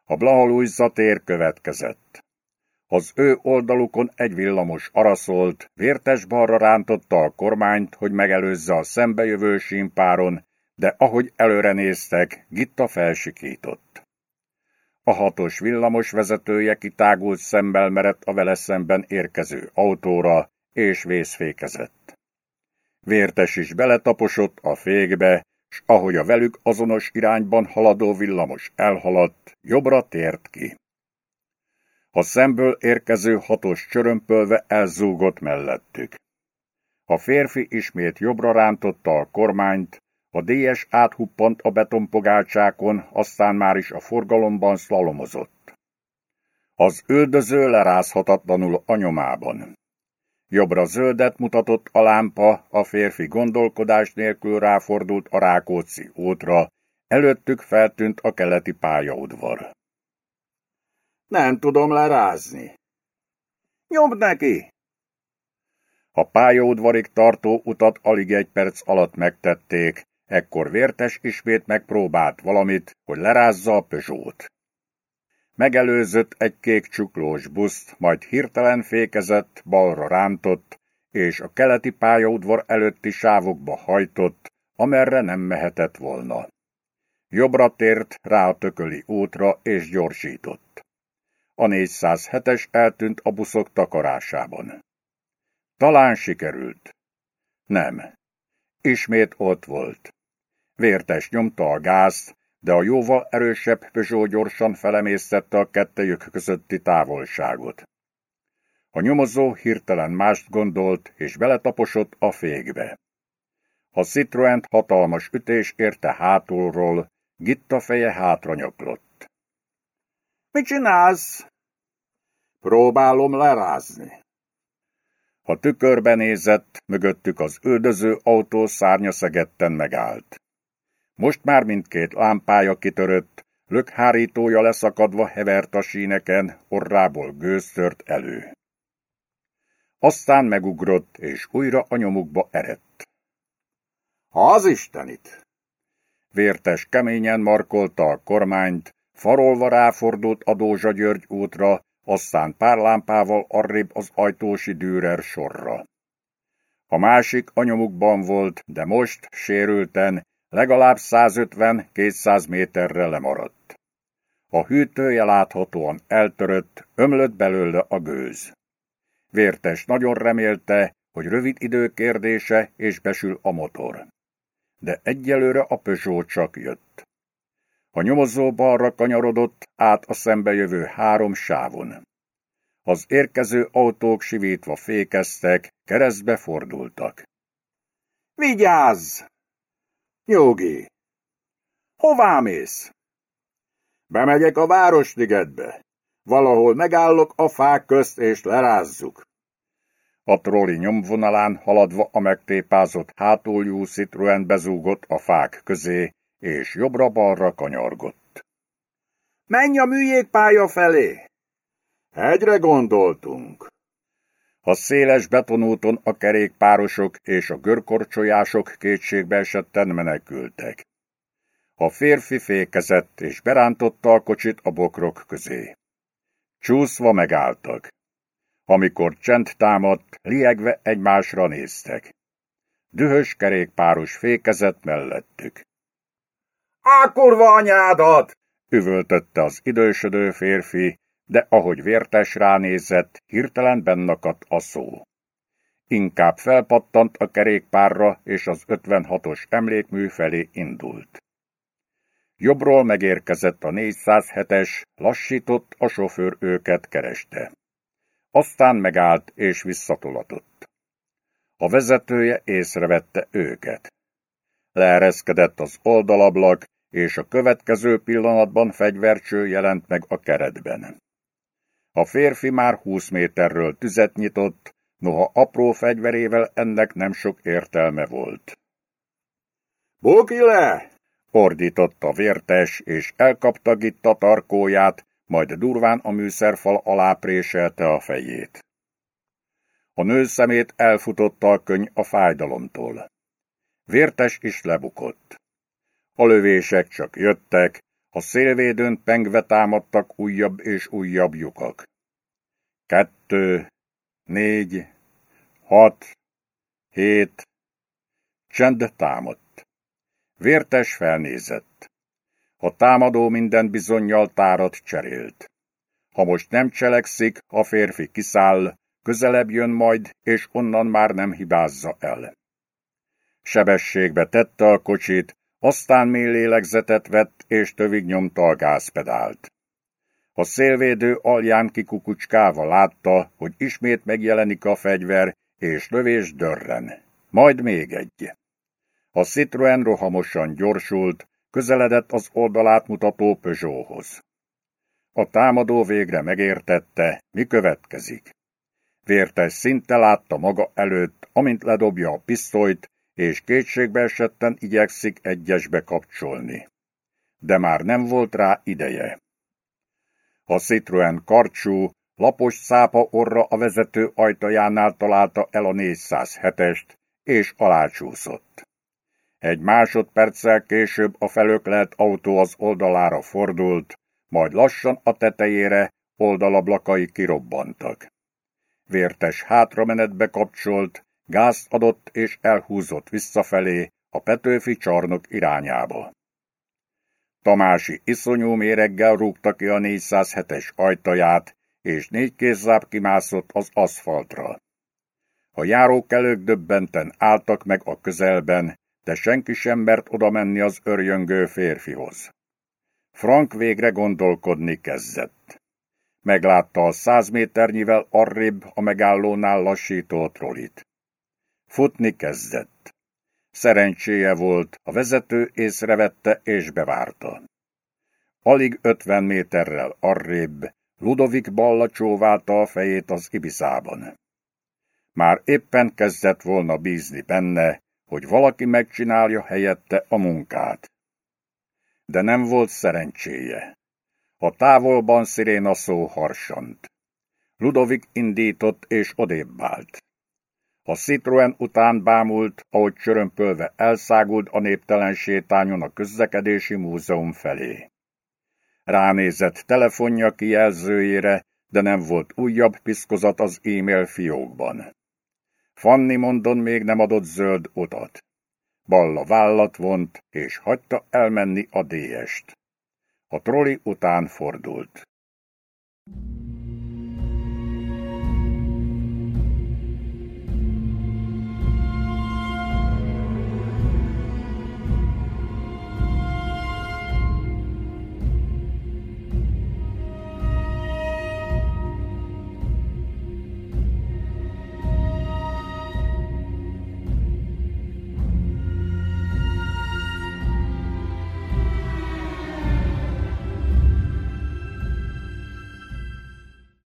Speaker 1: A Blahalújza tér következett. Az ő oldalukon egy villamos araszolt, vértes balra rántotta a kormányt, hogy megelőzze a szembejövő símpáron, de ahogy előre néztek, Gitta felsikított. A hatos villamos vezetője kitágult szemmel merett a vele szemben érkező autóra, és vészfékezett. Vértes is beletaposott a fékbe, s ahogy a velük azonos irányban haladó villamos elhaladt, jobbra tért ki. A szemből érkező hatos csörömpölve elzúgott mellettük. A férfi ismét jobbra rántotta a kormányt, a DS áthuppant a betonpogálcsákon, aztán már is a forgalomban szlalomozott. Az üldöző lerázhatatlanul a nyomában. Jobbra zöldet mutatott a lámpa, a férfi gondolkodás nélkül ráfordult a Rákóczi útra, előttük feltűnt a keleti pályaudvar.
Speaker 3: Nem tudom lerázni.
Speaker 2: Nyomd neki!
Speaker 1: A pályaudvarig tartó utat alig egy perc alatt megtették, ekkor vértes ismét megpróbált valamit, hogy lerázza a Peugeot. Megelőzött egy kék csuklós buszt, majd hirtelen fékezett, balra rántott, és a keleti pályaudvar előtti sávokba hajtott, amerre nem mehetett volna. Jobbra tért rá a tököli útra, és gyorsított. A 407-es eltűnt a buszok takarásában. Talán sikerült. Nem. Ismét ott volt. Vértes nyomta a gázt, de a jóval erősebb Peugeot gyorsan felemésztette a kettejük közötti távolságot. A nyomozó hirtelen mást gondolt, és beletaposott a fékbe. A citroen hatalmas ütés érte hátulról, Gitta feje hátranyöklött.
Speaker 2: Mit csinálsz?
Speaker 3: Próbálom lerázni.
Speaker 1: A tükörbe nézett, mögöttük az üldöző autó szárnyaszegetten megállt. Most már mindkét lámpája kitörött, lökhárítója leszakadva hevert a síneken, orrából gőz tört elő. Aztán megugrott, és újra a nyomukba erett.
Speaker 3: Az Istenit!
Speaker 1: Vértes keményen markolta a kormányt, farolva ráfordult a Dózsa György útra, aztán pár lámpával arrébb az ajtósi Dürer sorra. A másik a nyomukban volt, de most, sérülten, legalább 150-200 méterre lemaradt. A hűtője láthatóan eltörött, ömlött belőle a gőz. Vértes nagyon remélte, hogy rövid idő kérdése és besül a motor. De egyelőre a Peugeot csak jött. A nyomozó balra kanyarodott át a szembejövő három sávon. Az érkező autók sivítva fékeztek, keresztbe fordultak.
Speaker 2: Vigyázz! Nyugi! Hová mész? Bemegyek a Városligetbe. Valahol megállok a fák közt és lerázzuk.
Speaker 1: A troli nyomvonalán haladva a megtépázott hátuljú Citroen bezúgott a fák közé, és jobbra-balra kanyargott.
Speaker 2: Menj a műjégpálya felé! Egyre gondoltunk.
Speaker 1: A széles betonúton a kerékpárosok és a görkorcsolyások kétségbe esetten menekültek. A férfi fékezett és berántotta a kocsit a bokrok közé. Csúszva megálltak. Amikor csend támadt, liegve egymásra néztek. Dühös kerékpáros fékezett mellettük.
Speaker 2: Á, kurva anyádat!
Speaker 1: üvöltötte az idősödő férfi, de ahogy vértes ránézett, hirtelen bennakadt a szó. Inkább felpattant a kerékpárra, és az 56-os emlékmű felé indult. Jobbról megérkezett a 407-es, lassított, a sofőr őket kereste. Aztán megállt és visszatolatott. A vezetője észrevette őket. Leereszkedett az oldalablak, és a következő pillanatban fegyvercső jelent meg a keretben. A férfi már húsz méterről tüzet nyitott, noha apró fegyverével ennek nem sok értelme volt.
Speaker 2: Buki le!
Speaker 1: ordította vértes, és elkapta Gitta tarkóját, majd durván a műszerfal alá préselte a fejét. A nő szemét elfutotta a könyv a fájdalomtól. Vértes is lebukott. A lövések csak jöttek, a szélvédőn pengve támadtak újabb és újabb lyukak. Kettő, négy, hat, hét, csend támadt. Vértes felnézett. A támadó minden bizonyal tárat cserélt. Ha most nem cselekszik, a férfi kiszáll, közelebb jön majd, és onnan már nem hibázza el. Sebességbe tette a kocsit, aztán mély lélegzetet vett, és tövig nyomta a gázpedált. A szélvédő alján kikukucskálva látta, hogy ismét megjelenik a fegyver, és lövés dörren. Majd még egy. A Citroen rohamosan gyorsult, közeledett az oldalát mutató Peugeothoz. A támadó végre megértette, mi következik. Vértes szinte látta maga előtt, amint ledobja a pisztolyt, és kétségbe esetten igyekszik egyesbe kapcsolni. De már nem volt rá ideje. A Citroen karcsú, lapos szápa orra a vezető ajtajánál találta el a 407-est, és alácsúszott. Egy másodperccel később a felöklelt autó az oldalára fordult, majd lassan a tetejére oldalablakai kirobbantak. Vértes hátramenetbe kapcsolt, gázt adott és elhúzott visszafelé a Petőfi csarnok irányába. Tamási iszonyú méreggel rúgta ki a 407-es ajtaját, és négy kézzáb kimászott az aszfaltra. A járókelők döbbenten álltak meg a közelben, de senki sem mert oda menni az örjöngő férfihoz. Frank végre gondolkodni kezdett. Meglátta a száz méternyivel arrébb a megállónál lassító trollit. Futni kezdett. Szerencséje volt, a vezető észrevette és bevárta. Alig ötven méterrel arrébb Ludovik Balla csóválta a fejét az ibiszában. Már éppen kezdett volna bízni benne, hogy valaki megcsinálja helyette a munkát. De nem volt szerencséje. A távolban sziréna szó harsant. Ludovik indított és odébb. A Citroen után bámult, ahogy csörömpölve elszágult a néptelen sétányon a közlekedési múzeum felé. Ránézett telefonja kijelzőjére, de nem volt újabb piszkozat az e-mail fiókban. Fanni mondon még nem adott zöld utat. Balla vállat vont, és hagyta elmenni a déest. A troli után fordult.